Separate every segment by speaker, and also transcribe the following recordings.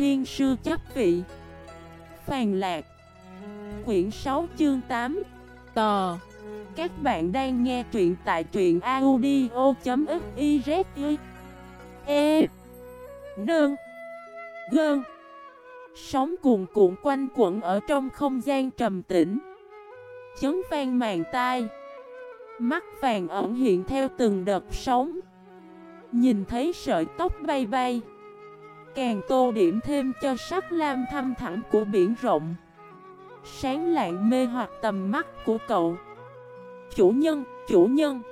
Speaker 1: thiên sư chấp vị. Phàn lạc. Quyển 6 chương 8 Tò. Các bạn đang nghe truyện tại truyện audio.xyz E. Nương. Gơn. Sóng cuồn cuộn quanh quẩn ở trong không gian trầm tĩnh. Chấn vang màn tai. Mắt vàng ẩn hiện theo từng đợt sóng. Nhìn thấy sợi tóc bay bay. Càng tô điểm thêm cho sắc lam thăm thẳng của biển rộng. Sáng lạng mê hoặc tầm mắt của cậu. Chủ nhân, chủ nhân.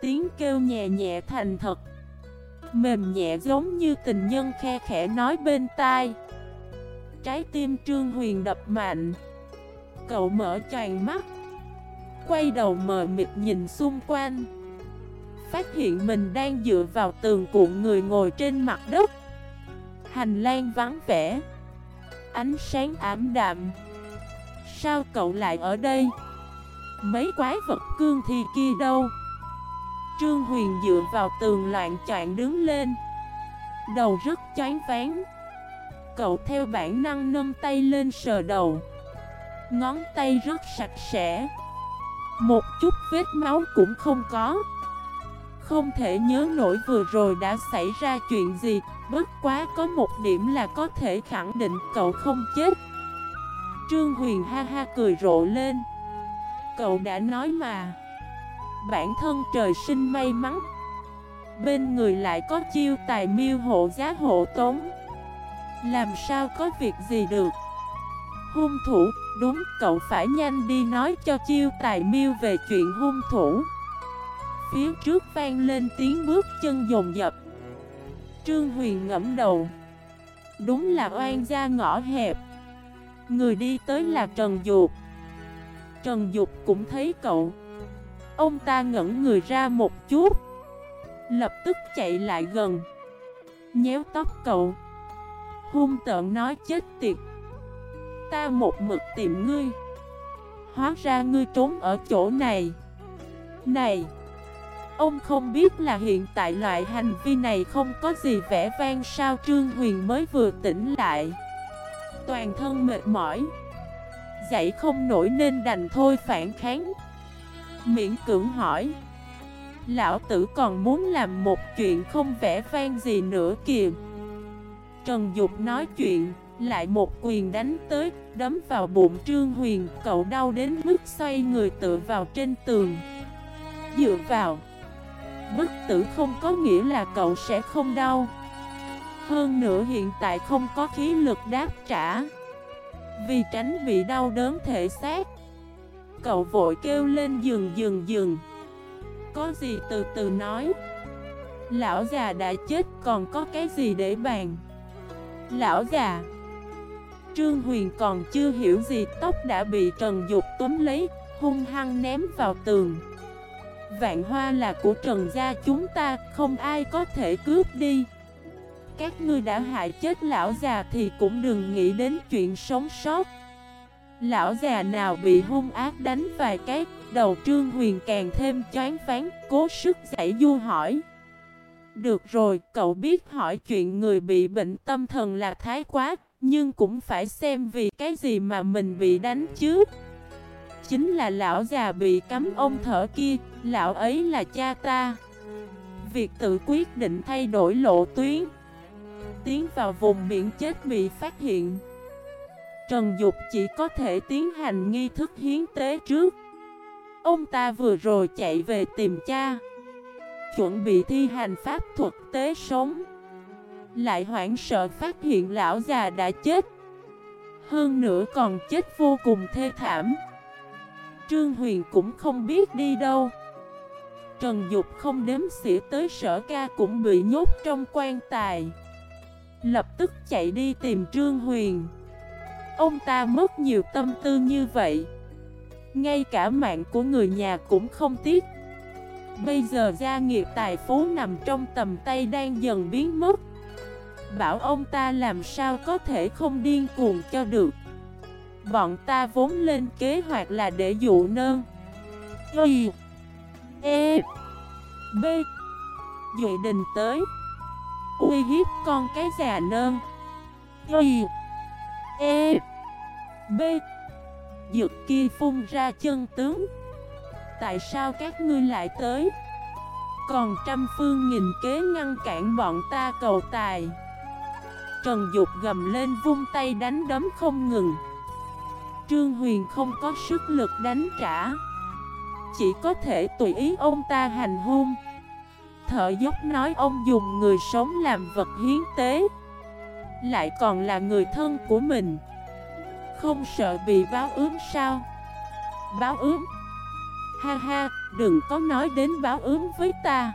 Speaker 1: Tiếng kêu nhẹ nhẹ thành thật. Mềm nhẹ giống như tình nhân khe khẽ nói bên tai. Trái tim Trương Huyền đập mạnh. Cậu mở tràn mắt. Quay đầu mờ mịt nhìn xung quanh. Phát hiện mình đang dựa vào tường cuộn người ngồi trên mặt đất. Hành lang vắng vẻ. Ánh sáng ảm đạm. Sao cậu lại ở đây? Mấy quái vật cương thi kia đâu? Trương Huyền dựa vào tường loạn choạng đứng lên. Đầu rất chán ván Cậu theo bản năng nâng tay lên sờ đầu. Ngón tay rất sạch sẽ. Một chút vết máu cũng không có. Không thể nhớ nổi vừa rồi đã xảy ra chuyện gì. Bất quá có một điểm là có thể khẳng định cậu không chết. Trương Huyền ha ha cười rộ lên. Cậu đã nói mà. Bản thân trời sinh may mắn. Bên người lại có chiêu tài miêu hộ giá hộ tống. Làm sao có việc gì được? Hung thủ, đúng cậu phải nhanh đi nói cho chiêu tài miêu về chuyện hung thủ. Phía trước vang lên tiếng bước chân dồn dập. Trương Huyền ngẫm đầu. Đúng là oan gia ngõ hẹp. Người đi tới là Trần Dục. Trần Dục cũng thấy cậu. Ông ta ngẩn người ra một chút. Lập tức chạy lại gần. Nhéo tóc cậu. Hung tợn nói chết tiệt. Ta một mực tìm ngươi. Hóa ra ngươi trốn ở chỗ này. Này! Ông không biết là hiện tại loại hành vi này không có gì vẻ vang sao Trương Huyền mới vừa tỉnh lại. Toàn thân mệt mỏi. Dậy không nổi nên đành thôi phản kháng. Miễn cưỡng hỏi. Lão tử còn muốn làm một chuyện không vẻ vang gì nữa kìa. Trần Dục nói chuyện, Lại một quyền đánh tới, Đấm vào bụng Trương Huyền, Cậu đau đến mức xoay người tựa vào trên tường. Dựa vào Bất tử không có nghĩa là cậu sẽ không đau. Hơn nữa hiện tại không có khí lực đáp trả. Vì tránh bị đau đớn thể xác, Cậu vội kêu lên dừng dừng dừng. Có gì từ từ nói. Lão già đã chết, còn có cái gì để bàn? Lão già, Trương Huyền còn chưa hiểu gì, Tóc đã bị Trần Dục túm lấy, Hung hăng ném vào tường. Vạn hoa là của Trần gia chúng ta Không ai có thể cướp đi. Các ngươi đã hại chết lão già Thì cũng đừng nghĩ đến chuyện sống sót. Lão già nào bị hung ác đánh vài cái Đầu Trương Huyền càng thêm choáng phán Cố sức giải du hỏi. Được rồi, cậu biết hỏi chuyện người bị bệnh tâm thần là thái quá Nhưng cũng phải xem vì cái gì mà mình bị đánh chứ. Chính là lão già bị cấm ông thở kia, Lão ấy là cha ta. Việc tự quyết định thay đổi lộ tuyến. Tiến vào vùng biển chết bị phát hiện. Trần Dục chỉ có thể tiến hành nghi thức hiến tế trước. Ông ta vừa rồi chạy về tìm cha. Chuẩn bị thi hành pháp thuật tế sống. Lại hoảng sợ phát hiện lão già đã chết. Hơn nữa còn chết vô cùng thê thảm. Trương Huyền cũng không biết đi đâu. Trần Dục không đếm xỉa tới sở ca cũng bị nhốt trong quan tài. Lập tức chạy đi tìm Trương Huyền. Ông ta mất nhiều tâm tư như vậy. Ngay cả mạng của người nhà cũng không tiếc. Bây giờ gia nghiệp tài phú nằm trong tầm tay đang dần biến mất. Bảo ông ta làm sao có thể không điên cuồng cho được? Bọn ta vốn lên kế hoạch là để dụ nơn. Y E B Duệ đình tới. Uy hiếp con cái già nơn. Y E B, Dược kia phun ra chân tướng. Tại sao các ngươi lại tới? Còn trăm phương nghìn kế ngăn cản bọn ta cầu tài. Trần Dục gầm lên vung tay đánh đấm không ngừng. Trương Huyền không có sức lực đánh trả. Chỉ có thể tùy ý ông ta hành hung. Thợ dốc nói ông dùng người sống làm vật hiến tế. Lại còn là người thân của mình. Không sợ bị báo ướm sao? Báo ướm? Ha ha, đừng có nói đến báo ướm với ta.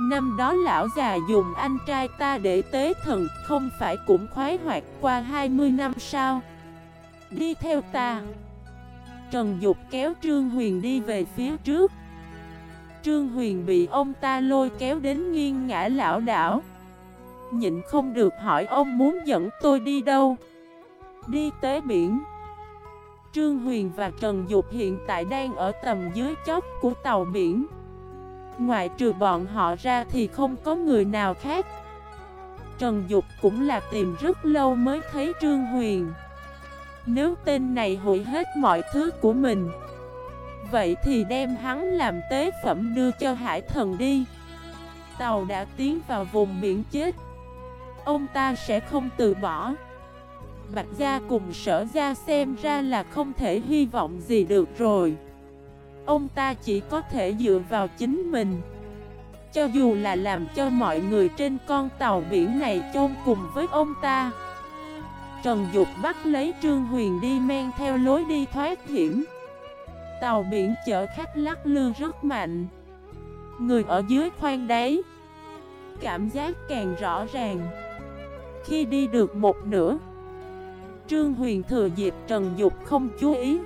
Speaker 1: Năm đó lão già dùng anh trai ta để tế thần Không phải cũng khoái hoạt qua 20 năm sao? Đi theo ta. Trần Dục kéo Trương Huyền đi về phía trước. Trương Huyền bị ông ta lôi kéo đến nghiêng ngã lão đảo. Nhịn không được hỏi ông muốn dẫn tôi đi đâu. Đi tới biển. Trương Huyền và Trần Dục hiện tại đang ở tầm dưới chót của tàu biển. Ngoại trừ bọn họ ra thì không có người nào khác. Trần Dục cũng là tìm rất lâu mới thấy Trương Huyền. Nếu tên này hủy hết mọi thứ của mình, Vậy thì đem hắn làm tế phẩm đưa cho hải thần đi. Tàu đã tiến vào vùng biển chết. Ông ta sẽ không từ bỏ. Bạch Gia cùng sở gia xem ra là không thể hy vọng gì được rồi. Ông ta chỉ có thể dựa vào chính mình. Cho dù là làm cho mọi người trên con tàu biển này chôn cùng với ông ta Trần Dục bắt lấy Trương Huyền đi men theo lối đi thoát hiểm. Tàu biển chở khách lắc lư rất mạnh. Người ở dưới khoang đáy. Cảm giác càng rõ ràng. Khi đi được một nửa, Trương Huyền thừa dịp Trần Dục không chú ý.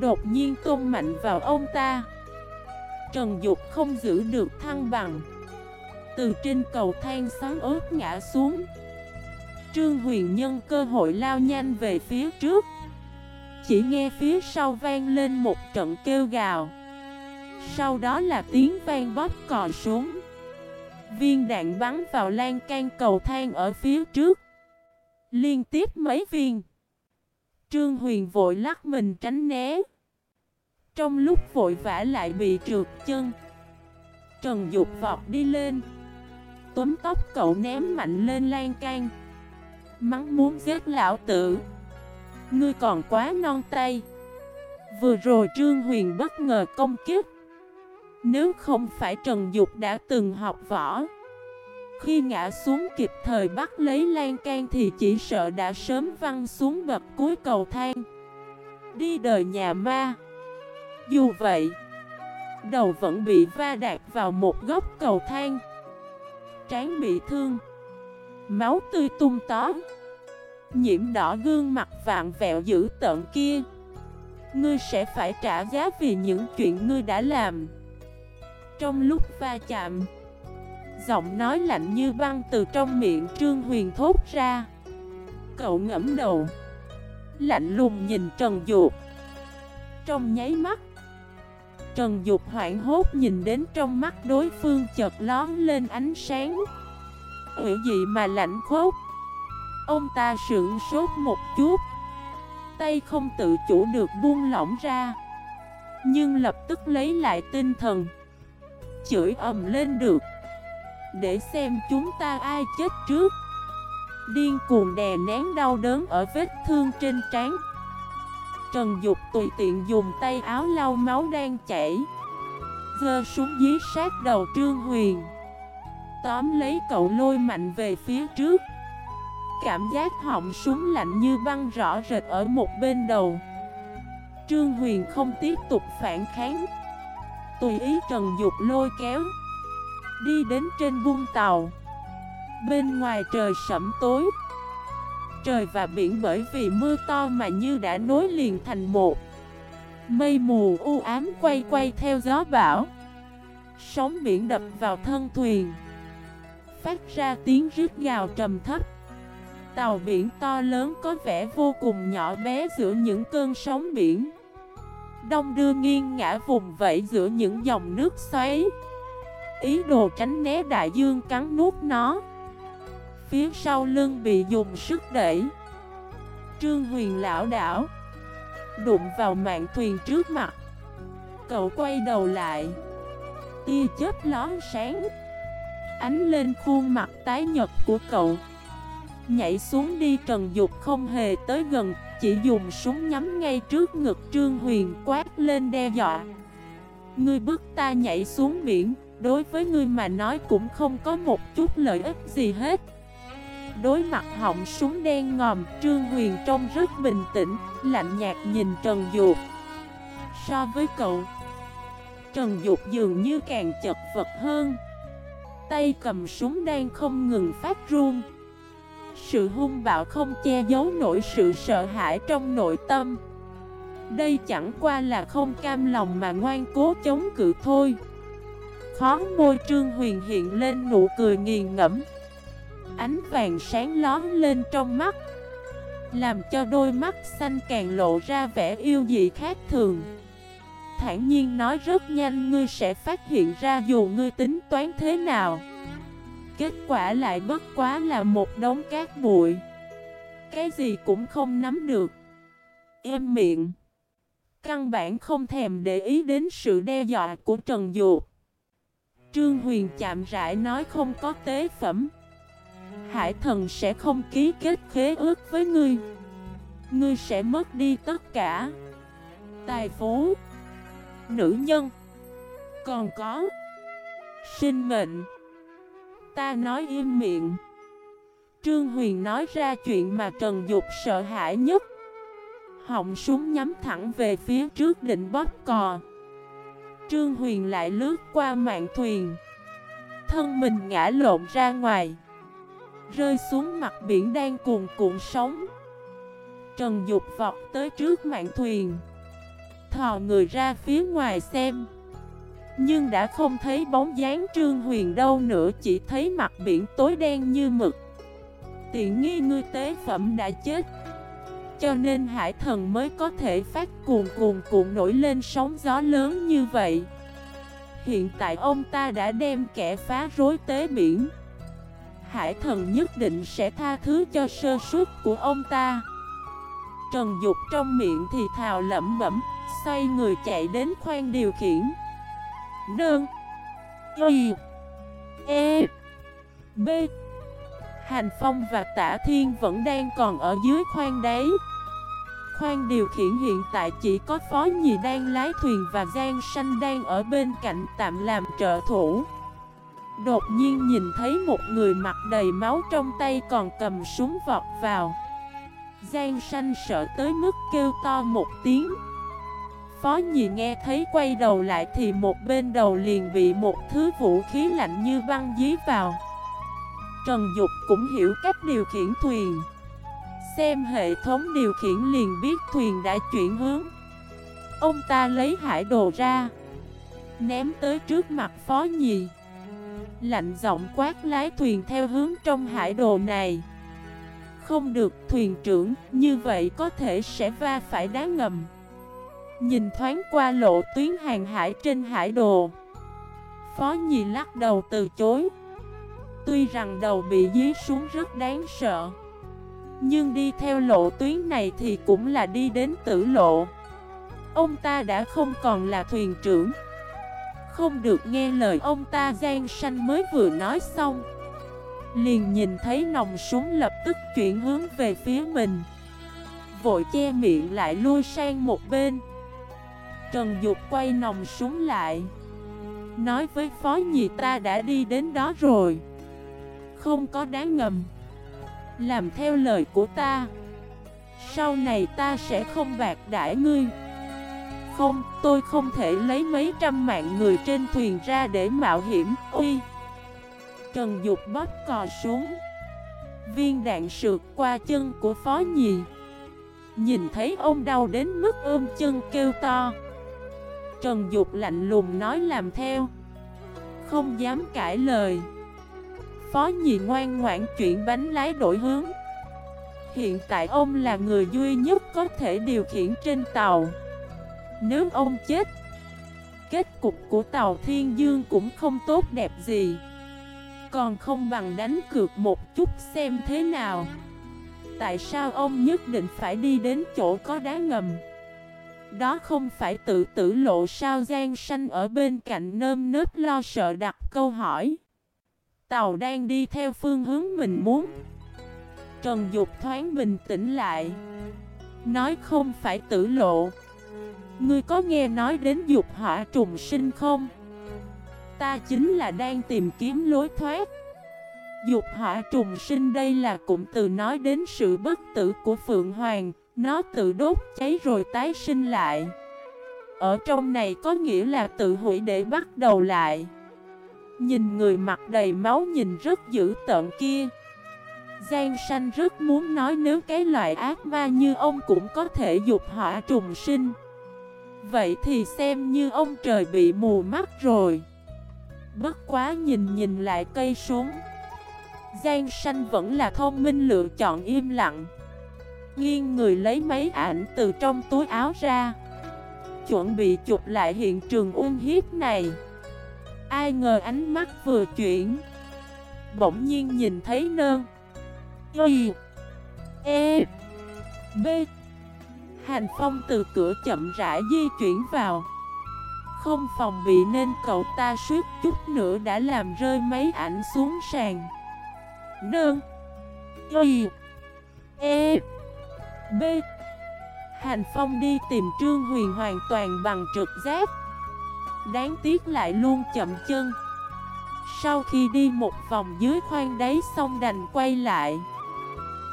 Speaker 1: Đột nhiên tung mạnh vào ông ta. Trần Dục không giữ được thăng bằng. Từ trên cầu thang sáng ớt ngã xuống. Trương Huyền nhân cơ hội lao nhanh về phía trước. Chỉ nghe phía sau vang lên một trận kêu gào. Sau đó là tiếng vang bóp cò xuống. Viên đạn bắn vào lan can cầu thang ở phía trước. Liên tiếp mấy viên. Trương Huyền vội lắc mình tránh né. Trong lúc vội vã lại bị trượt chân. Trần Dục vọt đi lên. Túm tóc cậu ném mạnh lên lan can. Mắng muốn giết lão tử. Ngươi còn quá non tay. Vừa rồi Trương Huyền bất ngờ công kích, Nếu không phải Trần Dục đã từng học võ khi ngã xuống kịp thời bắt lấy lan can thì chỉ sợ đã sớm văng xuống bậc cuối cầu thang. Đi đời nhà ma. Dù vậy Đầu vẫn bị va đạp vào một góc cầu thang. Tráng bị thương. Máu tươi tung tó Nhiễm đỏ gương mặt vạn vẹo dữ tợn kia. Ngươi sẽ phải trả giá vì những chuyện ngươi đã làm. Trong lúc va chạm, Giọng nói lạnh như băng từ trong miệng Trương Huyền thốt ra. Cậu ngẫm đầu, Lạnh lùng nhìn Trần Dục. Trong nháy mắt, Trần Dục hoảng hốt nhìn đến trong mắt đối phương chợt lón lên ánh sáng ủy dị mà lạnh khốc, Ông ta sững sốt một chút. Tay không tự chủ được buông lỏng ra Nhưng lập tức lấy lại tinh thần. Chửi ầm lên được. Để xem chúng ta ai chết trước. Điên cuồng đè nén đau đớn ở vết thương trên trán. Trần Dục tùy tiện dùng tay áo lau máu đang chảy. Gơ xuống dí sát đầu Trương Huyền. Tóm lấy cậu lôi mạnh về phía trước. Cảm giác họng súng lạnh như băng rõ rệt ở một bên đầu. Trương Huyền không tiếp tục phản kháng. Tùy ý Trần Dục lôi kéo. Đi đến trên buông tàu. Bên ngoài trời sẫm tối. Trời và biển bởi vì mưa to mà như đã nối liền thành một. Mây mù u ám quay quay theo gió bão. Sóng biển đập vào thân thuyền. Phát ra tiếng rít gào trầm thấp. Tàu biển to lớn có vẻ vô cùng nhỏ bé giữa những cơn sóng biển. Đông đưa nghiêng ngã vùng vẫy giữa những dòng nước xoáy. Ý đồ tránh né đại dương cắn nuốt nó. Phía sau lưng bị dùng sức đẩy. Trương Huyền lão đảo, Đụng vào mạng thuyền trước mặt. Cậu quay đầu lại. Tia chớp lón sáng. Ánh lên khuôn mặt tái nhật của cậu. Nhảy xuống đi Trần Dục không hề tới gần, Chỉ dùng súng nhắm ngay trước ngực Trương Huyền quát lên đe dọa. Ngươi bức ta nhảy xuống biển, Đối với ngươi mà nói cũng không có một chút lợi ích gì hết. Đối mặt họng súng đen ngòm, Trương Huyền trông rất bình tĩnh, Lạnh nhạt nhìn Trần Dục. So với cậu, Trần Dục dường như càng chật vật hơn. Tay cầm súng đang không ngừng phát run. Sự hung bạo không che giấu nổi sự sợ hãi trong nội tâm. Đây chẳng qua là không cam lòng mà ngoan cố chống cự thôi. Khó môi trương huyền hiện lên nụ cười nghiền ngẫm. Ánh vàng sáng lón lên trong mắt, Làm cho đôi mắt xanh càng lộ ra vẻ yêu dị khác thường thản nhiên nói rất nhanh, ngươi sẽ phát hiện ra dù ngươi tính toán thế nào. Kết quả lại bất quá là một đống cát bụi. Cái gì cũng không nắm được. Em miệng. Căn bản không thèm để ý đến sự đe dọa của Trần Dục Trương Huyền chạm rãi nói không có tế phẩm. Hải thần sẽ không ký kết khế ước với ngươi. Ngươi sẽ mất đi tất cả. Tài phú. Nữ nhân. Còn có. Sinh mệnh. Ta nói im miệng. Trương Huyền nói ra chuyện mà Trần Dục sợ hãi nhất. Họng súng nhắm thẳng về phía trước định bóp cò. Trương Huyền lại lướt qua mạng thuyền. Thân mình ngã lộn ra ngoài. Rơi xuống mặt biển đang cuồn cuộn sóng. Trần Dục vọt tới trước mạng thuyền. Thò người ra phía ngoài xem. Nhưng đã không thấy bóng dáng Trương Huyền đâu nữa, Chỉ thấy mặt biển tối đen như mực. Tiện nghi ngươi tế phẩm đã chết, Cho nên hải thần mới có thể phát cuồn cuồn cuộn nổi lên sóng gió lớn như vậy. Hiện tại ông ta đã đem kẻ phá rối tế biển. Hải thần nhất định sẽ tha thứ cho sơ suất của ông ta. Trần Dục trong miệng thì thào lẩm bẩm, Xoay người chạy đến khoang điều khiển. Nương. Y. E. B. Hành Phong và Tả Thiên vẫn đang còn ở dưới khoang đáy Khoang điều khiển hiện tại chỉ có Phó Nhì đang lái thuyền và Giang Sanh đang ở bên cạnh tạm làm trợ thủ. Đột nhiên nhìn thấy một người mặt đầy máu trong tay còn cầm súng vọt vào. Giang Sanh sợ tới mức kêu to một tiếng. Phó nhị nghe thấy quay đầu lại thì một bên đầu liền bị một thứ vũ khí lạnh như băng dí vào. Trần Dục cũng hiểu cách điều khiển thuyền. Xem hệ thống điều khiển liền biết thuyền đã chuyển hướng. Ông ta lấy hải đồ ra, Ném tới trước mặt Phó nhị. Lạnh giọng quát lái thuyền theo hướng trong hải đồ này. Không được thuyền trưởng, Như vậy có thể sẽ va phải đá ngầm. Nhìn thoáng qua lộ tuyến hàng hải trên hải đồ. Phó Nhì lắc đầu từ chối. Tuy rằng đầu bị dí xuống rất đáng sợ, Nhưng đi theo lộ tuyến này thì cũng là đi đến tử lộ. Ông ta đã không còn là thuyền trưởng. Không được nghe lời ông ta gian sanh mới vừa nói xong. Liền nhìn thấy nòng súng lập tức chuyển hướng về phía mình. Vội che miệng lại lui sang một bên. Trần Dục quay nòng súng lại. Nói với phó nhị ta đã đi đến đó rồi. Không có đáng ngầm. Làm theo lời của ta. Sau này ta sẽ không bạc đãi ngươi. Không, tôi không thể lấy mấy trăm mạng người trên thuyền ra để mạo hiểm Ui Trần Dục bóp cò xuống. Viên đạn sượt qua chân của phó nhị. Nhìn thấy ông đau đến mức ôm chân kêu to. Trần Dục lạnh lùng nói làm theo. Không dám cãi lời. Phó nhị ngoan ngoãn chuyển bánh lái đổi hướng. Hiện tại ông là người duy nhất có thể điều khiển trên tàu. Nếu ông chết, Kết cục của tàu Thiên Dương cũng không tốt đẹp gì. Còn không bằng đánh cược một chút xem thế nào. Tại sao ông nhất định phải đi đến chỗ có đá ngầm? Đó không phải tự tử lộ sao gian sanh ở bên cạnh nơm nớp lo sợ đặt câu hỏi. Tàu đang đi theo phương hướng mình muốn. Trần Dục thoáng bình tĩnh lại. Nói không phải tử lộ. Ngươi có nghe nói đến dục hỏa trùng sinh không? Ta chính là đang tìm kiếm lối thoát. Dục hỏa trùng sinh đây là cụm từ nói đến sự bất tử của Phượng Hoàng. Nó tự đốt cháy rồi tái sinh lại. Ở trong này có nghĩa là tự hủy để bắt đầu lại. Nhìn người mặt đầy máu nhìn rất dữ tợn kia. Giang sanh rất muốn nói nếu cái loại ác ma như ông cũng có thể dục hỏa trùng sinh. Vậy thì xem như ông trời bị mù mắt rồi. Bất quá nhìn nhìn lại cây xuống Giang sanh vẫn là thông minh lựa chọn im lặng. Nghiêng người lấy mấy ảnh từ trong túi áo ra. Chuẩn bị chụp lại hiện trường uông hiếp này. Ai ngờ ánh mắt vừa chuyển. Bỗng nhiên nhìn thấy nơn Y. E. B. Hành Phong từ cửa chậm rãi di chuyển vào. Không phòng bị nên cậu ta suýt chút nữa đã làm rơi mấy ảnh xuống sàn. Nương. Y. E. B. Hành Phong đi tìm Trương Huyền hoàn toàn bằng trực giác. Đáng tiếc lại luôn chậm chân. Sau khi đi một vòng dưới khoang đáy xong đành quay lại.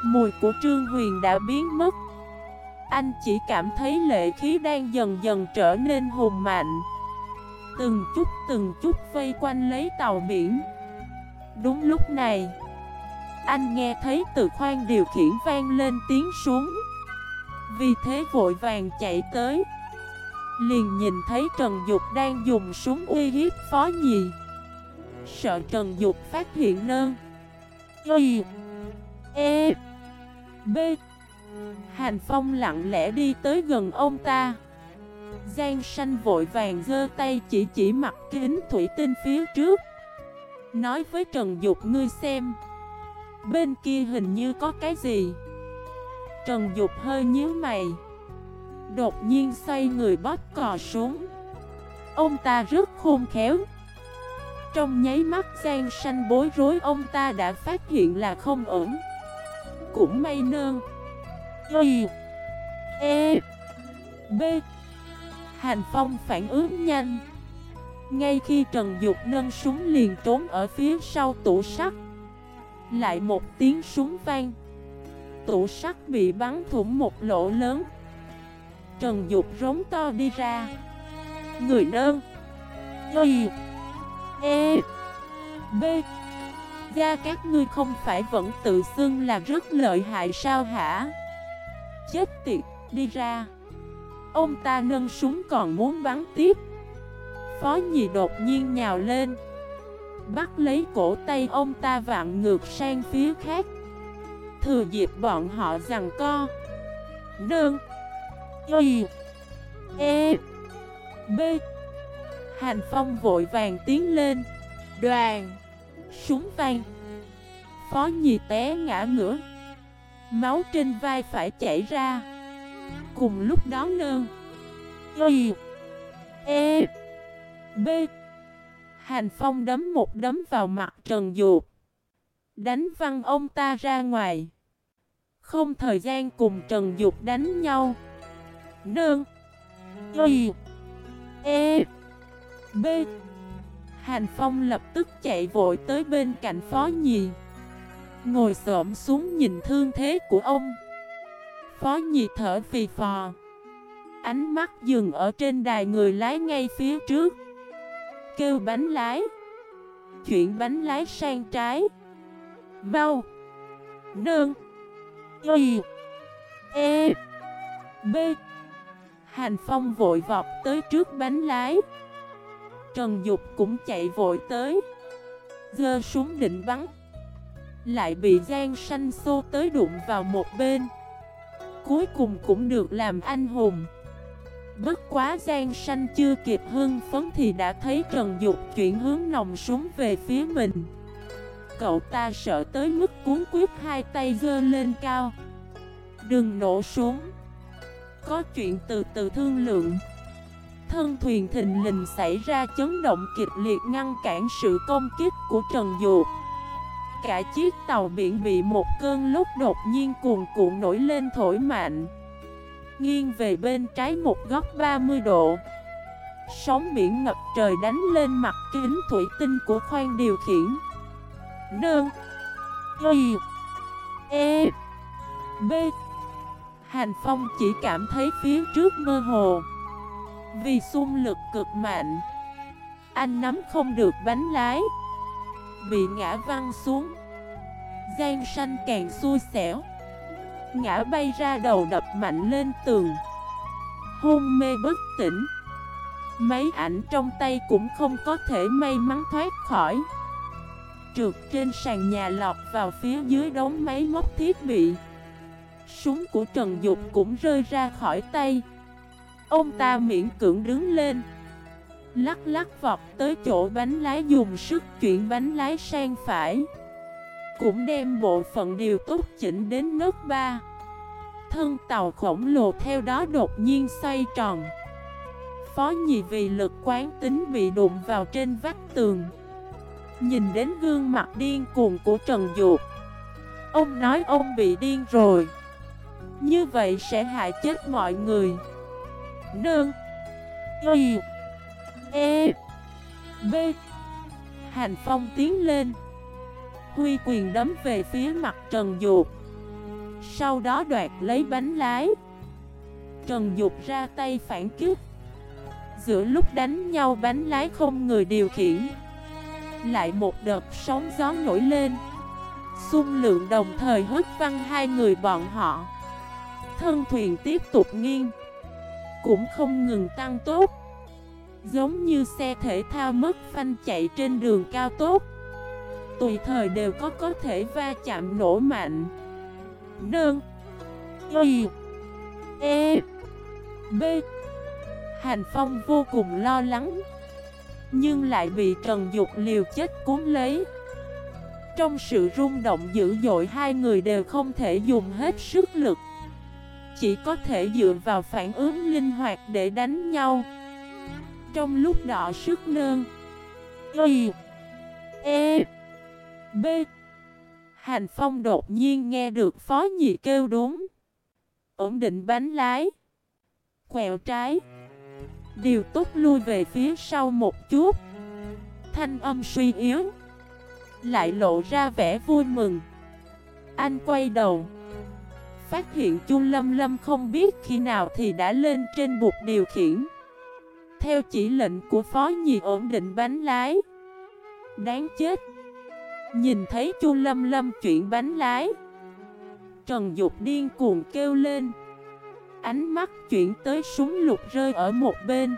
Speaker 1: Mùi của Trương Huyền đã biến mất. Anh chỉ cảm thấy lệ khí đang dần dần trở nên hùng mạnh. Từng chút từng chút vây quanh lấy tàu biển. Đúng lúc này, Anh nghe thấy từ khoan điều khiển vang lên tiếng xuống Vì thế vội vàng chạy tới, Liền nhìn thấy Trần Dục đang dùng súng uy hiếp phó nhì Sợ Trần Dục phát hiện nơn Y E B. Hành Phong lặng lẽ đi tới gần ông ta. Giang sanh vội vàng giơ tay chỉ chỉ mặt kính thủy tinh phía trước. Nói với Trần Dục, ngươi xem, Bên kia hình như có cái gì? Trần Dục hơi nhíu mày. Đột nhiên xoay người bóp cò xuống. Ông ta rất khôn khéo. Trong nháy mắt, Giang sanh bối rối, ông ta đã phát hiện là không ổn. Cũng may nơn Y E B Hành Phong phản ứng nhanh. Ngay khi Trần Dục nâng súng liền trốn ở phía sau tủ sắt Lại một tiếng súng vang. Tủ sắt bị bắn thủng một lỗ lớn. Trần Dục rống to đi ra. Người nơn Y. E. B. Gia các ngươi không phải vẫn tự xưng là rất lợi hại sao hả? Chết tiệt, đi ra. Ông ta nâng súng còn muốn bắn tiếp. Phó nhì đột nhiên nhào lên, Bắt lấy cổ tay ông ta vặn ngược sang phía khác. Thừa dịp bọn họ rằng co Đơn Y E B. Hành Phong vội vàng tiến lên, Đoàn, Súng vang. Phó nhì té ngã ngửa, Máu trên vai phải chảy ra. Cùng lúc đó nơ Y E B. Hành Phong đấm một đấm vào mặt Trần Dục Đánh văng ông ta ra ngoài. Không thời gian cùng Trần Dục đánh nhau. Nương. Y E B. Hành Phong lập tức chạy vội tới bên cạnh Phó Nhì. Ngồi xổm xuống nhìn thương thế của ông. Phó nhị thở phì phò. Ánh mắt dừng ở trên đài người lái ngay phía trước. Kêu bánh lái. Chuyển bánh lái sang trái. Mau. Nương. Y. E. B. Hành Phong vội vọt tới trước bánh lái. Trần Dục cũng chạy vội tới. Dơ súng định bắn. Lại bị Giang Sanh xô tới đụng vào một bên. Cuối cùng cũng được làm anh hùng. Bất quá Giang Sanh chưa kịp hưng phấn thì đã thấy Trần Dục chuyển hướng nòng súng về phía mình. Cậu ta sợ tới mức cuốn quyết hai tay dơ lên cao. Đừng nổ súng. Có chuyện từ từ thương lượng. Thân thuyền thình lình xảy ra chấn động kịch liệt ngăn cản sự công kích của Trần Dục. Cả chiếc tàu biển bị một cơn lúc đột nhiên cuồn cuộn nổi lên thổi mạnh. Nghiêng về bên trái một góc 30 độ. Sóng biển ngập trời đánh lên mặt kính thủy tinh của khoang điều khiển. Nương Y. E. B. Hành Phong chỉ cảm thấy phía trước mơ hồ. Vì xung lực cực mạnh. Anh nắm không được bánh lái. Bị ngã văng xuống. Giang sanh càng xui xẻo. Ngã bay ra đầu đập mạnh lên tường. Hôn mê bất tỉnh. Máy ảnh trong tay cũng không có thể may mắn thoát khỏi. Trượt trên sàn nhà lọt vào phía dưới đống máy móc thiết bị. Súng của Trần Dục cũng rơi ra khỏi tay. Ông ta miễn cưỡng đứng lên. Lắc lắc vọt tới chỗ bánh lái dùng sức chuyển bánh lái sang phải. Cũng đem bộ phận điều tốt chỉnh đến nốt ba. Thân tàu khổng lồ theo đó đột nhiên xoay tròn. Phó nhị vì lực quán tính bị đụng vào trên vách tường. Nhìn đến gương mặt điên cuồng của Trần Dục Ông nói ông bị điên rồi. Như vậy sẽ hại chết mọi người. Nương. Y. E B. Hành Phong tiến lên. Huy quyền đấm về phía mặt Trần Dục. Sau đó đoạt lấy bánh lái. Trần Dục ra tay phản kích. Giữa lúc đánh nhau bánh lái không người điều khiển. Lại một đợt sóng gió nổi lên. Xung lượng đồng thời hất văng hai người bọn họ. Thân thuyền tiếp tục nghiêng. Cũng không ngừng tăng tốt Giống như xe thể thao mất phanh chạy trên đường cao tốt Tùy thời đều có có thể va chạm nổ mạnh. Nương, Y. E. B. Hành Phong vô cùng lo lắng Nhưng lại bị Trần Dục liều chết cuốn lấy. Trong sự rung động dữ dội hai người đều không thể dùng hết sức lực. Chỉ có thể dựa vào phản ứng linh hoạt để đánh nhau. Trong lúc đỏ sức nơn. Y E B. Hành Phong đột nhiên nghe được Phó Nhị kêu đúng Ổn định bánh lái. Quẹo trái. Điều tốt lui về phía sau một chút. Thanh âm suy yếu. Lại lộ ra vẻ vui mừng. Anh quay đầu. Phát hiện Chu Lâm Lâm không biết khi nào thì đã lên trên bục điều khiển. Theo chỉ lệnh của phó nhì ổn định bánh lái. Đáng chết. Nhìn thấy Chu Lâm Lâm chuyển bánh lái. Trần Dục điên cuồng kêu lên. Ánh mắt chuyển tới súng lục rơi ở một bên.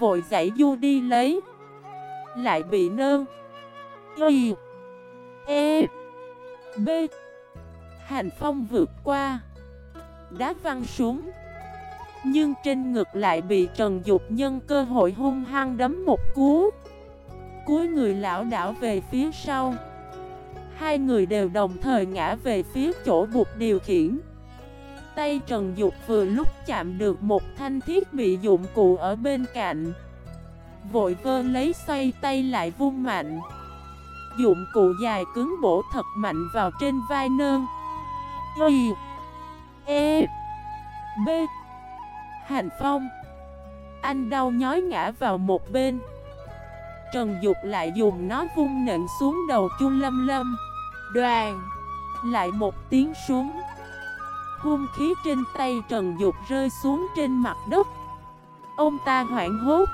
Speaker 1: Vội dãy du đi lấy. Lại bị nơ. Y. E. B. Hành phong vượt qua. Đá văng súng nhưng trên ngực lại bị Trần Dục nhân cơ hội hung hăng đấm một cú. Cuối người lão đảo về phía sau. Hai người đều đồng thời ngã về phía chỗ buộc điều khiển. Tay Trần Dục vừa lúc chạm được một thanh thiết bị dụng cụ ở bên cạnh. Vội vơ lấy xoay tay lại vung mạnh. Dụng cụ dài cứng bổ thật mạnh vào trên vai nơn. Y E B Hành Phong. Anh đau nhói ngã vào một bên. Trần Dục lại dùng nó vung nện xuống đầu chu lâm lâm. Đoàn! Lại một tiếng súng. Hung khí trên tay Trần Dục rơi xuống trên mặt đất. Ông ta hoảng hốt.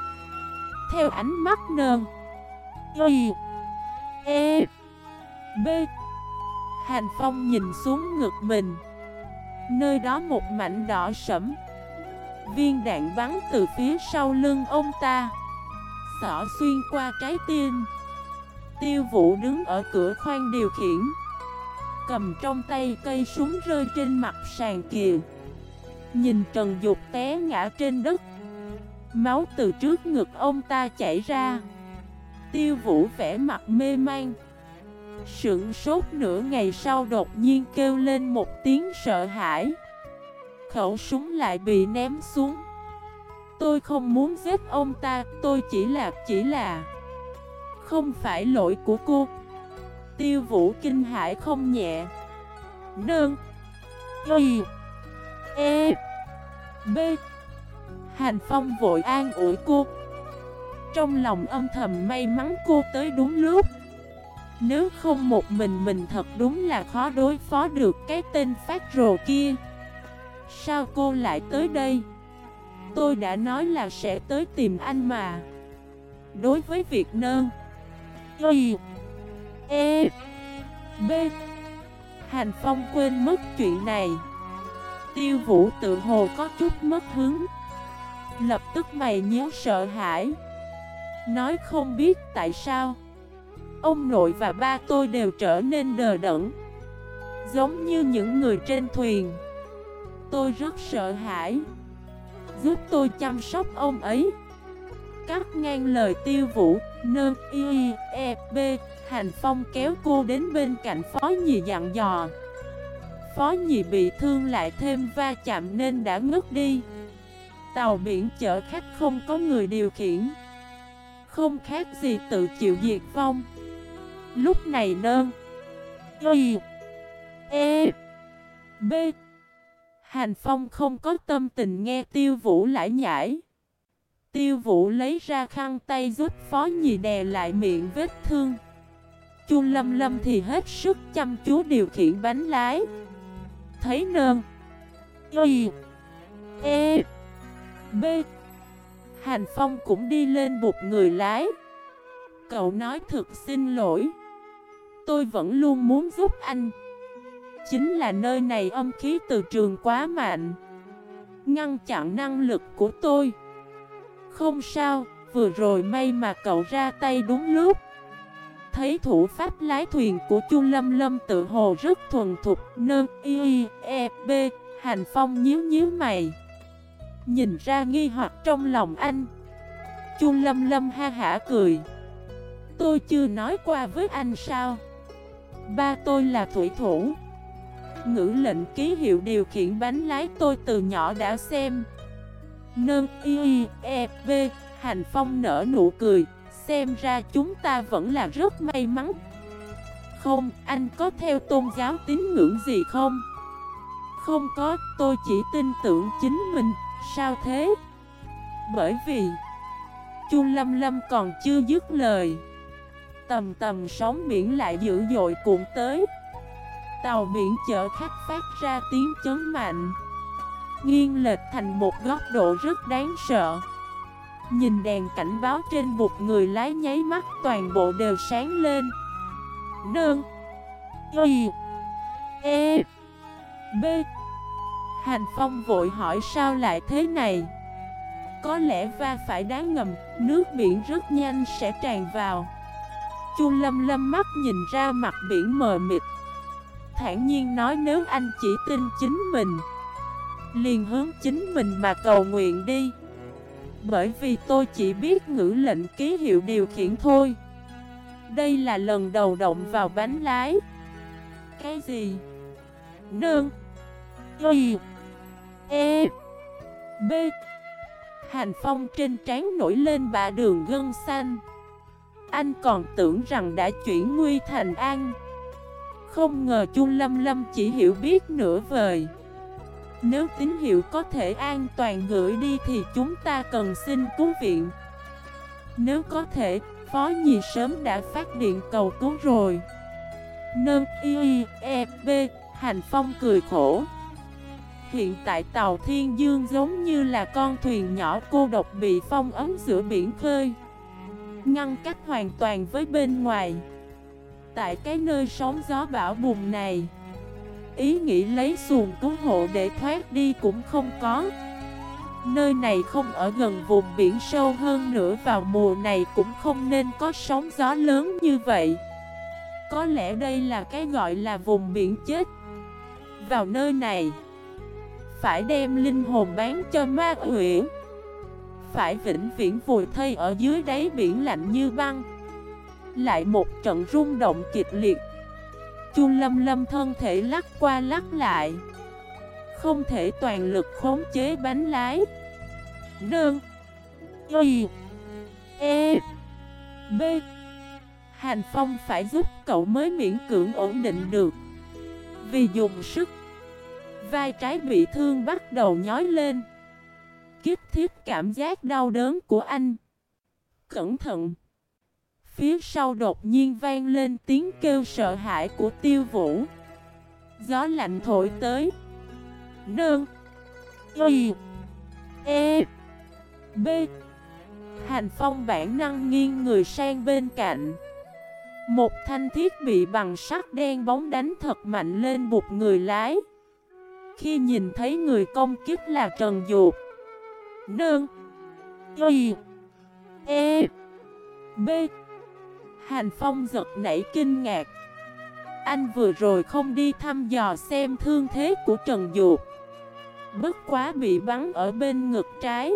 Speaker 1: Theo ánh mắt nơn Y. E. B. Hành Phong nhìn xuống ngực mình. Nơi đó một mảnh đỏ sẫm. Viên đạn bắn từ phía sau lưng ông ta. Xỏ xuyên qua trái tim. Tiêu vũ đứng ở cửa khoang điều khiển. Cầm trong tay cây súng rơi trên mặt sàn kìa. Nhìn Trần Dục té ngã trên đất. Máu từ trước ngực ông ta chảy ra. Tiêu vũ vẻ mặt mê man. Sững sốt nửa ngày sau đột nhiên kêu lên một tiếng sợ hãi. Khẩu súng lại bị ném xuống. Tôi không muốn giết ông ta, Tôi chỉ là chỉ là Không phải lỗi của cô. Tiêu vũ kinh hãi không nhẹ. Nương, Y E B. Hành Phong vội an ủi cô. Trong lòng âm thầm may mắn cô tới đúng lúc. Nếu không một mình mình thật đúng là khó đối phó được cái tên phát rồ kia. Sao cô lại tới đây? Tôi đã nói là sẽ tới tìm anh mà. Đối với việc nơn Y E B Hành Phong quên mất chuyện này. Tiêu vũ tự hồ có chút mất hứng. Lập tức mày nhớ sợ hãi. Nói không biết tại sao, Ông nội và ba tôi đều trở nên đờ đẫn, Giống như những người trên thuyền. Tôi rất sợ hãi. Giúp tôi chăm sóc ông ấy. Cắt ngang lời tiêu vũ, Nơ, y e b Hành Phong kéo cô đến bên cạnh phó nhì dặn dò. Phó nhì bị thương lại thêm va chạm nên đã ngất đi. Tàu biển chở khách không có người điều khiển. Không khác gì tự chịu diệt vong. Lúc này nơ, Y E B Hành Phong không có tâm tình nghe tiêu vũ lại nhải. Tiêu vũ lấy ra khăn tay giúp phó nhị đè lại miệng vết thương. Chu Lâm Lâm thì hết sức chăm chú điều khiển bánh lái. Thấy nơn Y. E. B. Hành Phong cũng đi lên bục người lái. Cậu nói thực xin lỗi. Tôi vẫn luôn muốn giúp anh. Chính là nơi này âm khí từ trường quá mạnh. Ngăn chặn năng lực của tôi. Không sao, vừa rồi may mà cậu ra tay đúng lúc. Thấy thủ pháp lái thuyền của Chu Lâm Lâm tự hồ rất thuần thục Nơ y e b Hành Phong nhíu nhíu mày. Nhìn ra nghi hoặc trong lòng anh. Chu Lâm Lâm ha hả cười. Tôi chưa nói qua với anh sao? Ba tôi là thủy thủ. Ngữ lệnh ký hiệu điều khiển bánh lái tôi từ nhỏ đã xem Nơ y e b Hành Phong nở nụ cười Xem ra chúng ta vẫn là rất may mắn Không, anh có theo tôn giáo tín ngưỡng gì không? Không có, tôi chỉ tin tưởng chính mình Sao thế? Bởi vì Chu Lâm Lâm còn chưa dứt lời Tầm tầm sóng biển lại dữ dội cuộn tới Tàu biển chở khách phát ra tiếng chấn mạnh. Nghiêng lệch thành một góc độ rất đáng sợ. Nhìn đèn cảnh báo trên bục người lái nháy mắt toàn bộ đều sáng lên. Nương Y. E. B. Hành Phong vội hỏi sao lại thế này? Có lẽ va phải đá ngầm, Nước biển rất nhanh sẽ tràn vào. Chu Lâm Lâm mắt nhìn ra mặt biển mờ mịt. Thản nhiên nói nếu anh chỉ tin chính mình, Liền hướng chính mình mà cầu nguyện đi. Bởi vì tôi chỉ biết ngữ lệnh ký hiệu điều khiển thôi. Đây là lần đầu động vào bánh lái. Cái gì? Nương. Y. E. B. Hành phong trên trán nổi lên bạ đường gân xanh. Anh còn tưởng rằng đã chuyển nguy thành an. Không ngờ Chu Lâm Lâm chỉ hiểu biết nửa vời. Nếu tín hiệu có thể an toàn gửi đi thì chúng ta cần xin cứu viện. Nếu có thể, Phó Nhi sớm đã phát điện cầu cứu rồi. Nâng y e b Hành Phong cười khổ. Hiện tại tàu Thiên Dương giống như là con thuyền nhỏ cô độc bị phong ấn giữa biển khơi. Ngăn cách hoàn toàn với bên ngoài. Tại cái nơi sóng gió bão bùng này. Ý nghĩ lấy xuồng cứu hộ để thoát đi cũng không có. Nơi này không ở gần vùng biển sâu hơn nữa vào mùa này cũng không nên có sóng gió lớn như vậy. Có lẽ đây là cái gọi là vùng biển chết. Vào nơi này, phải đem linh hồn bán cho ma huyễn Phải vĩnh viễn vùi thây ở dưới đáy biển lạnh như băng. Lại một trận rung động kịch liệt. Chu Lâm Lâm thân thể lắc qua lắc lại. Không thể toàn lực khống chế bánh lái. Đơn Y. E. B. Hành Phong phải giúp cậu mới miễn cưỡng ổn định được. Vì dùng sức, Vai trái bị thương bắt đầu nhói lên. Kiếp thiết cảm giác đau đớn của anh. Cẩn thận. Phía sau đột nhiên vang lên tiếng kêu sợ hãi của tiêu vũ. Gió lạnh thổi tới. Nương. Y. E. B. Hành phong bản năng nghiêng người sang bên cạnh. Một thanh thiết bị bằng sắt đen bóng đánh thật mạnh lên bụt người lái. Khi nhìn thấy người công kích là Trần Dục. Nương. Y. E. B. Hành Phong giật nảy kinh ngạc. Anh vừa rồi không đi thăm dò xem thương thế của Trần Dục Bất quá bị bắn ở bên ngực trái.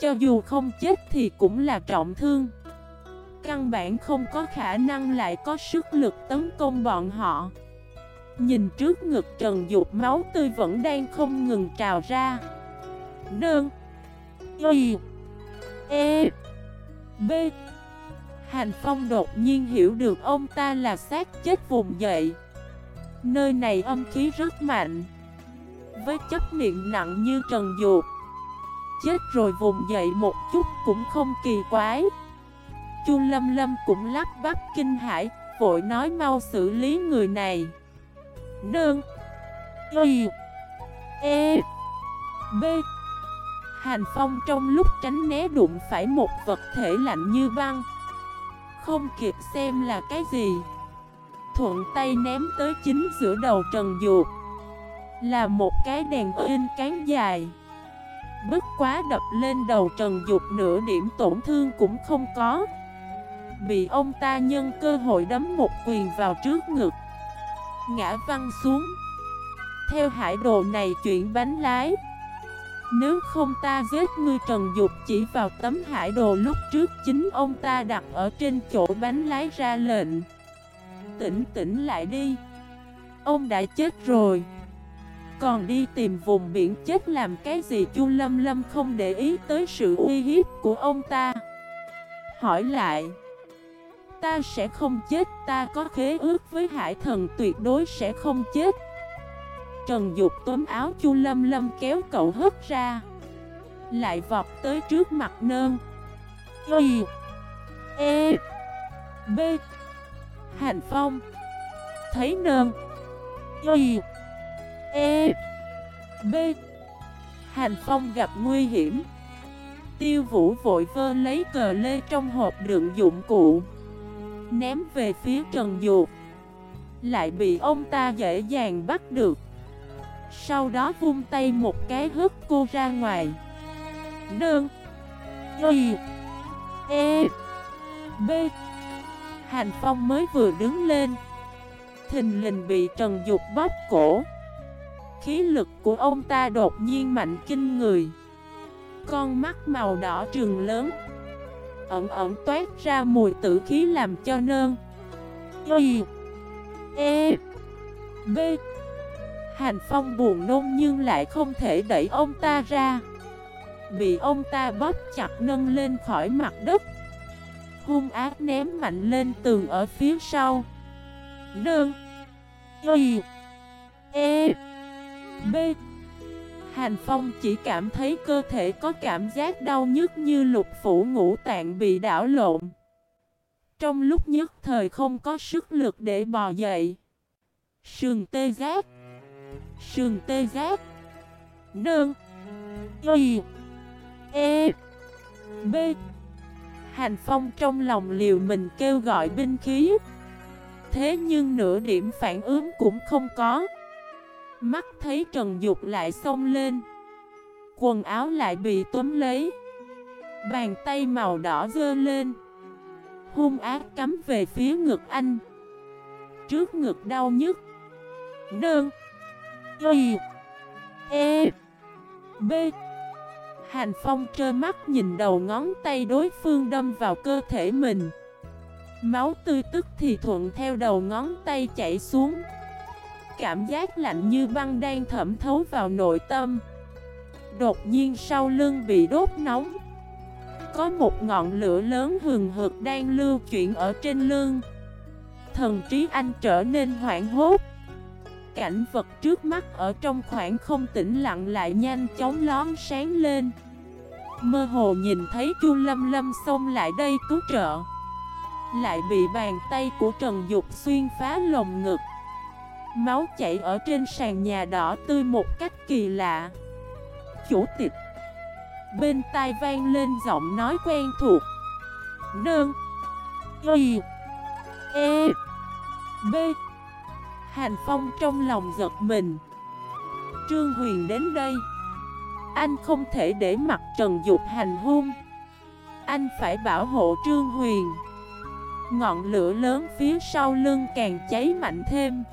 Speaker 1: Cho dù không chết thì cũng là trọng thương. Căn bản không có khả năng lại có sức lực tấn công bọn họ. Nhìn trước ngực Trần Dục máu tươi vẫn đang không ngừng trào ra. Đơn Y. E. B. Hành Phong đột nhiên hiểu được ông ta là xác chết vùng dậy. Nơi này âm khí rất mạnh, Với chất niệm nặng như trần dục Chết rồi vùng dậy một chút cũng không kỳ quái. Chu Lâm Lâm cũng lắp bắp kinh hãi, Vội nói mau xử lý người này. Nương, Y E B. Hành Phong trong lúc tránh né đụng phải một vật thể lạnh như băng không kịp xem là cái gì. Thuận tay ném tới chính giữa đầu Trần Dược Là một cái đèn in cán dài. Bất quá đập lên đầu Trần Dục nửa điểm tổn thương cũng không có. Bị ông ta nhân cơ hội đấm một quyền vào trước ngực. Ngã văng xuống. Theo hải đồ này chuyển bánh lái nếu không ta giết ngươi Trần Dục chỉ vào tấm hải đồ lúc trước chính ông ta đặt ở trên chỗ bánh lái ra lệnh. Tỉnh tỉnh lại đi. Ông đã chết rồi. Còn đi tìm vùng biển chết làm cái gì Chu Lâm Lâm không để ý tới sự uy hiếp của ông ta. Hỏi lại, Ta sẽ không chết, Ta có khế ước với hải thần tuyệt đối sẽ không chết. Trần Dục tóm áo Chu Lâm Lâm kéo cậu hất ra. Lại vọt tới trước mặt nơn. Y E B. Hành Phong. Thấy nơn. Y E B. Hành Phong gặp nguy hiểm. Tiêu vũ vội vơ lấy cờ lê trong hộp đựng dụng cụ, Ném về phía Trần Dục. Lại bị ông ta dễ dàng bắt được sau đó vung tay một cái hất cô ra ngoài. Đơn Y. E. B. Hành Phong mới vừa đứng lên. Thình lình bị Trần Dục bóp cổ. Khí lực của ông ta đột nhiên mạnh kinh người. Con mắt màu đỏ trường lớn. Ẩn ẩn toát ra mùi tử khí làm cho nơn Y. E. B. Hành Phong buồn nôn nhưng lại không thể đẩy ông ta ra. Bị ông ta bóp chặt nâng lên khỏi mặt đất. Hung ác ném mạnh lên tường ở phía sau. Đơn. Y. E. B. Hành Phong chỉ cảm thấy cơ thể có cảm giác đau nhức như lục phủ ngũ tạng bị đảo lộn. Trong lúc nhất thời không có sức lực để bò dậy. Sườn tê giác. Sườn tê giác. Nương Y. E. B. Hành Phong trong lòng liều mình kêu gọi binh khí. Thế nhưng nửa điểm phản ứng cũng không có. Mắt thấy Trần Dục lại xông lên. Quần áo lại bị túm lấy. Bàn tay màu đỏ dơ lên. Hung ác cắm về phía ngực anh. Trước ngực đau nhức. Đơn Y E B. Hành Phong trơ mắt nhìn đầu ngón tay đối phương đâm vào cơ thể mình. Máu tươi tức thì thuận theo đầu ngón tay chảy xuống. Cảm giác lạnh như băng đang thẩm thấu vào nội tâm. Đột nhiên sau lưng bị đốt nóng. Có một ngọn lửa lớn hừng hực đang lưu chuyển ở trên lưng. Thần trí anh trở nên hoảng hốt. Cảnh vật trước mắt ở trong khoảng không tĩnh lặng lại nhanh chóng lón sáng lên. Mơ hồ nhìn thấy Chu Lâm Lâm xông lại đây cứu trợ. Lại bị bàn tay của Trần Dục xuyên phá lồng ngực. Máu chảy ở trên sàn nhà đỏ tươi một cách kỳ lạ. Chủ tịch. Bên tai vang lên giọng nói quen thuộc. Nương. Y. E. B. Hành Phong trong lòng giật mình. Trương Huyền đến đây. Anh không thể để mặt Trần Dục hành hung. Anh phải bảo hộ Trương Huyền. Ngọn lửa lớn phía sau lưng càng cháy mạnh thêm.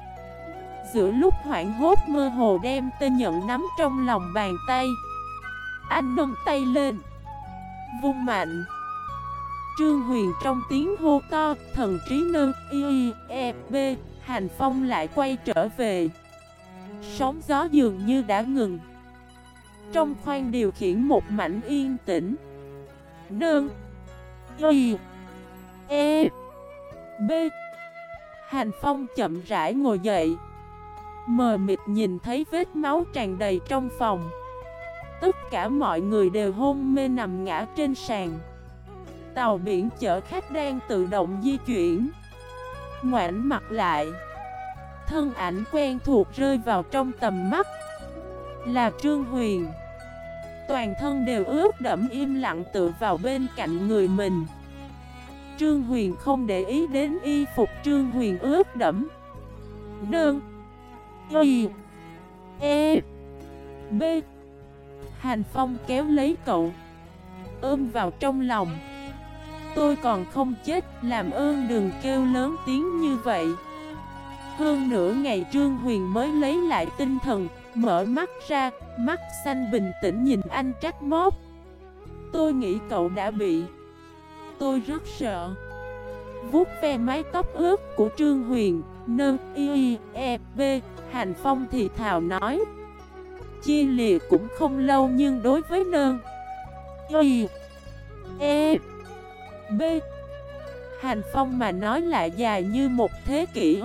Speaker 1: Giữa lúc hoảng hốt mơ hồ đem tê nhận nắm trong lòng bàn tay, Anh nâng tay lên, Vung mạnh. Trương Huyền trong tiếng hô to, Thần trí nâng y e b Hành Phong lại quay trở về. Sóng gió dường như đã ngừng. Trong khoang điều khiển một mảnh yên tĩnh. Nương. Y. E. B. Hành Phong chậm rãi ngồi dậy. Mờ mịt nhìn thấy vết máu tràn đầy trong phòng. Tất cả mọi người đều hôn mê nằm ngã trên sàn. Tàu biển chở khách đang tự động di chuyển. Ngoảnh mặt lại. Thân ảnh quen thuộc rơi vào trong tầm mắt. Là Trương Huyền. Toàn thân đều ướt đẫm im lặng tựa vào bên cạnh người mình. Trương Huyền không để ý đến y phục Trương Huyền ướt đẫm. Đơn. Y. E. B. Hành Phong kéo lấy cậu. Ôm vào trong lòng. Tôi còn không chết, Làm ơn đừng kêu lớn tiếng như vậy. Hơn nửa ngày Trương Huyền mới lấy lại tinh thần, Mở mắt ra, Mắt xanh bình tĩnh nhìn anh trách móc Tôi nghĩ cậu đã bị. Tôi rất sợ. Vuốt ve mái tóc ướt của Trương Huyền, nơ, y e b Hành Phong thì thào nói. Chia lìa cũng không lâu nhưng đối với nơ, Y E B. Hành Phong mà nói lại dài như một thế kỷ.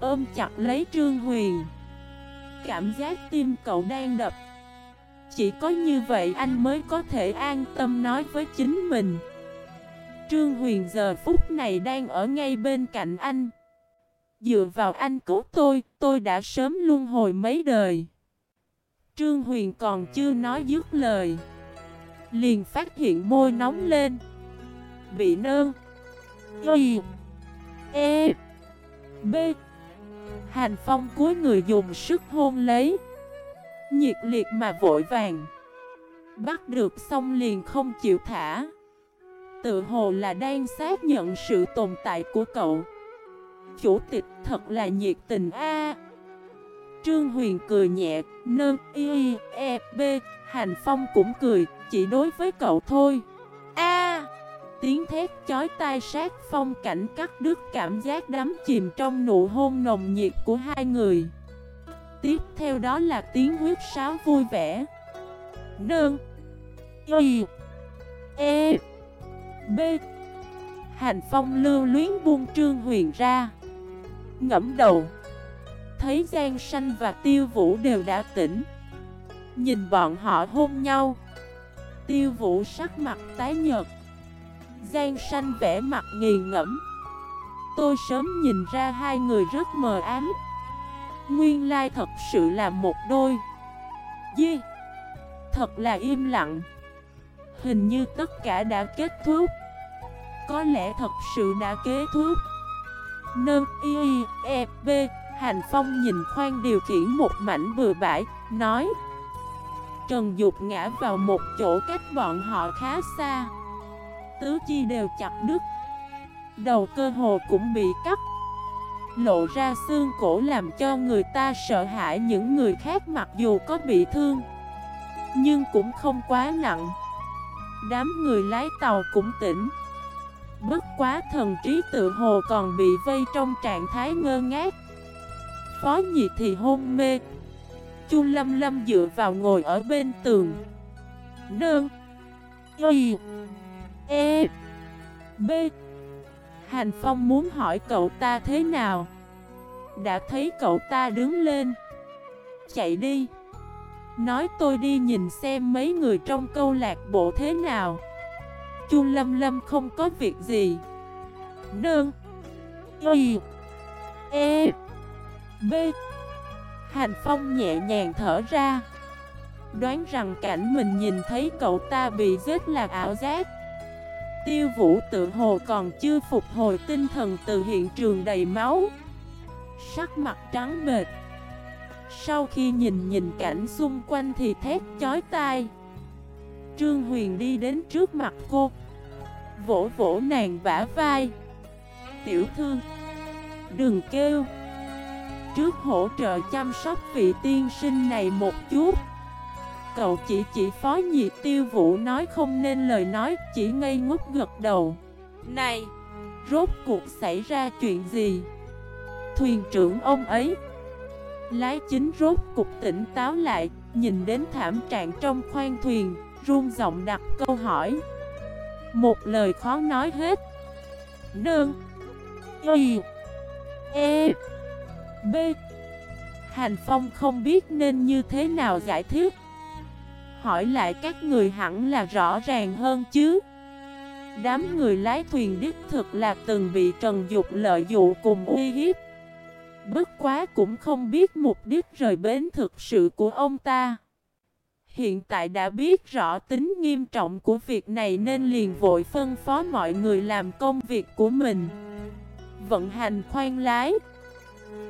Speaker 1: Ôm chặt lấy Trương Huyền. Cảm giác tim cậu đang đập. Chỉ có như vậy anh mới có thể an tâm nói với chính mình. Trương Huyền giờ phút này đang ở ngay bên cạnh anh. Dựa vào anh cứu tôi, tôi đã sớm luân hồi mấy đời. Trương Huyền còn chưa nói dứt lời. Liền phát hiện môi nóng lên. Bị nơn Y E B. Hành phong cuối người dùng sức hôn lấy. Nhiệt liệt mà vội vàng. Bắt được xong liền không chịu thả. Tự hồ là đang xác nhận sự tồn tại của cậu. Chủ tịch thật là nhiệt tình a. Trương Huyền cười nhẹ, nơ y e b. Hành Phong cũng cười, chỉ đối với cậu thôi. Tiếng thét chói tai sát phong cảnh cắt đứt cảm giác đắm chìm trong nụ hôn nồng nhiệt của hai người. Tiếp theo đó là tiếng huyết sáo vui vẻ. Nương, Y E B. Hành phong lưu luyến buông trương huyền ra. Ngẫm đầu, Thấy Giang Sanh và Tiêu Vũ đều đã tỉnh. Nhìn bọn họ hôn nhau, Tiêu Vũ sắc mặt tái nhợt. Giang Sanh vẽ mặt nghiền ngẫm. Tôi sớm nhìn ra hai người rất mờ ám. Nguyên lai thật sự là một đôi. Di, Thật là im lặng. Hình như tất cả đã kết thúc. Có lẽ thật sự đã kết thúc. Nâng y e b Hành Phong nhìn khoan điều khiển một mảnh bừa bãi, Nói. Trần Dục ngã vào một chỗ cách bọn họ khá xa. Tứ chi đều chặt đứt. Đầu cơ hồ cũng bị cắt. Lộ ra xương cổ làm cho người ta sợ hãi những người khác mặc dù có bị thương, Nhưng cũng không quá nặng. Đám người lái tàu cũng tỉnh. Bất quá thần trí tự hồ còn bị vây trong trạng thái ngơ ngác. Phó nhị thì hôn mê. Chu Lâm Lâm dựa vào ngồi ở bên tường. Nương. Y. E B. Hành Phong muốn hỏi cậu ta thế nào? Đã thấy cậu ta đứng lên. Chạy đi. Nói tôi đi nhìn xem mấy người trong câu lạc bộ thế nào. Chu Lâm Lâm không có việc gì. Nương. Y. E. B. Hành Phong nhẹ nhàng thở ra. Đoán rằng cảnh mình nhìn thấy cậu ta bị giết là ảo giác. Tiêu vũ tự hồ còn chưa phục hồi tinh thần từ hiện trường đầy máu. Sắc mặt trắng bệt Sau khi nhìn nhìn cảnh xung quanh thì thét chói tai. Trương Huyền đi đến trước mặt cô. Vỗ vỗ nàng vả vai. Tiểu thư, Đừng kêu. Trước hỗ trợ chăm sóc vị tiên sinh này một chút. Cậu chỉ chỉ phó nhị tiêu vũ nói không nên lời nói Chỉ ngây ngốc gật đầu. Này Rốt cuộc xảy ra chuyện gì? Thuyền trưởng ông ấy. Lái chính rốt cục tỉnh táo lại Nhìn đến thảm trạng trong khoang thuyền Run giọng đặt câu hỏi. Một lời khó nói hết. Đơn Y. E. B. Hành Phong không biết nên như thế nào giải thích Hỏi lại các người hẳn là rõ ràng hơn chứ. Đám người lái thuyền đích thực là từng bị Trần Dục lợi dụ cùng uy hiếp. Bất quá cũng không biết mục đích rời bến thực sự của ông ta. Hiện tại đã biết rõ tính nghiêm trọng của việc này nên liền vội phân phó mọi người làm công việc của mình. Vận hành khoan lái.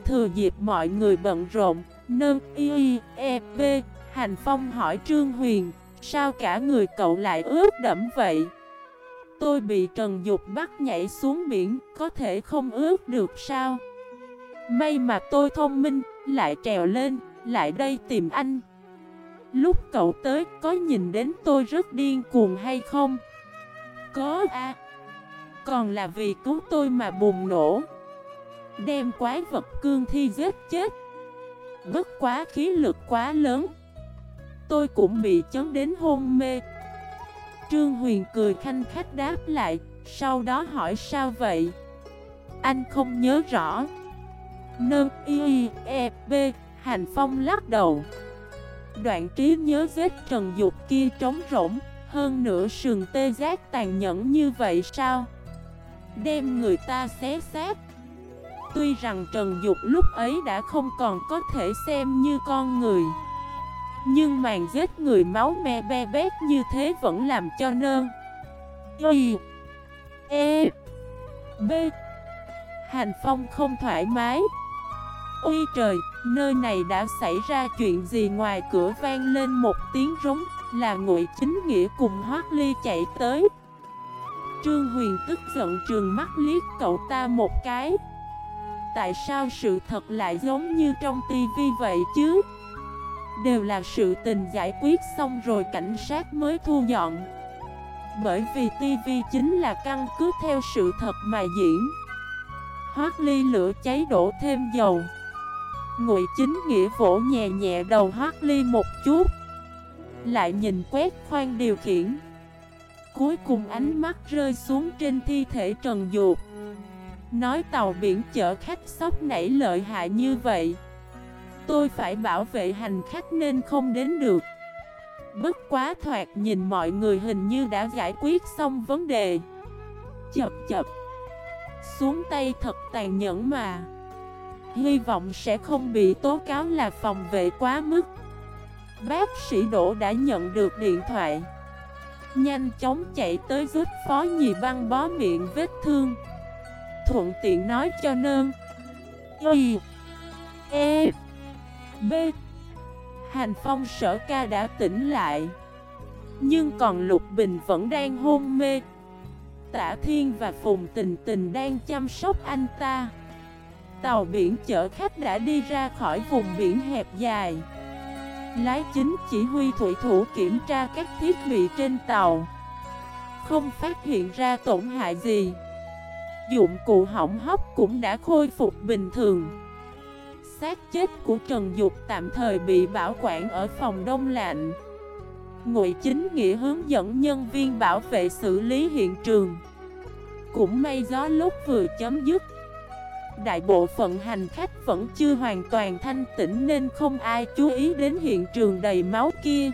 Speaker 1: Thừa dịp mọi người bận rộn, Nâng y e b Hành Phong hỏi Trương Huyền, Sao cả người cậu lại ướt đẫm vậy? Tôi bị Trần Dục bắt nhảy xuống biển, Có thể không ướt được sao? May mà tôi thông minh, Lại trèo lên, Lại đây tìm anh. Lúc cậu tới, có nhìn đến tôi rất điên cuồng hay không? Có a. Còn là vì cứu tôi mà bùng nổ. Đem quái vật cương thi giết chết. Bất quá khí lực quá lớn Tôi cũng bị chấn đến hôn mê. Trương Huyền cười khanh khách đáp lại, Sau đó hỏi sao vậy? Anh không nhớ rõ. Nâng y e b Hành Phong lắc đầu. Đoạn trí nhớ vết Trần Dục kia trống rỗng, Hơn nữa sườn tê giác tàn nhẫn như vậy sao? Đem người ta xé xác. Tuy rằng Trần Dục lúc ấy đã không còn có thể xem như con người. Nhưng màn giết người máu me be bét như thế vẫn làm cho nơn. Y E B. Hành Phong không thoải mái. Ôi trời, nơi này đã xảy ra chuyện gì? Ngoài cửa vang lên một tiếng rống Là ngụy chính nghĩa cùng Hoác Ly chạy tới. Trương Huyền tức giận trường mắt liếc cậu ta một cái. Tại sao sự thật lại giống như trong tivi vậy chứ? Đều là sự tình giải quyết xong rồi cảnh sát mới thu dọn. Bởi vì TV chính là căn cứ theo sự thật mà diễn. Hoác ly lửa cháy đổ thêm dầu. Ngụy chính nghĩa vỗ nhẹ nhẹ đầu Hoác ly một chút. Lại nhìn quét khoan điều khiển. Cuối cùng ánh mắt rơi xuống trên thi thể Trần Dục Nói tàu biển chở khách sóc nảy lợi hại như vậy. Tôi phải bảo vệ hành khách nên không đến được. Bất quá thoạt nhìn mọi người hình như đã giải quyết xong vấn đề. Chập chập. Xuống tay thật tàn nhẫn mà. Hy vọng sẽ không bị tố cáo là phòng vệ quá mức. Bác sĩ Đỗ đã nhận được điện thoại. Nhanh chóng chạy tới giúp phó nhì băng bó miệng vết thương. Thuận tiện nói cho nơn. Y E B. Hành phong sở ca đã tỉnh lại, Nhưng còn Lục Bình vẫn đang hôn mê. Tả Thiên và Phùng Tình Tình đang chăm sóc anh ta. Tàu biển chở khách đã đi ra khỏi vùng biển hẹp dài. Lái chính chỉ huy thủy thủ kiểm tra các thiết bị trên tàu. Không phát hiện ra tổn hại gì. Dụng cụ hỏng hóc cũng đã khôi phục bình thường xác chết của Trần Dục tạm thời bị bảo quản ở phòng đông lạnh. Ngụy Chính Nghĩa hướng dẫn nhân viên bảo vệ xử lý hiện trường. Cũng may gió lúc vừa chấm dứt, Đại bộ phận hành khách vẫn chưa hoàn toàn thanh tĩnh nên không ai chú ý đến hiện trường đầy máu kia.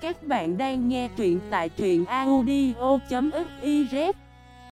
Speaker 1: Các bạn đang nghe truyện tại truyện audio.fif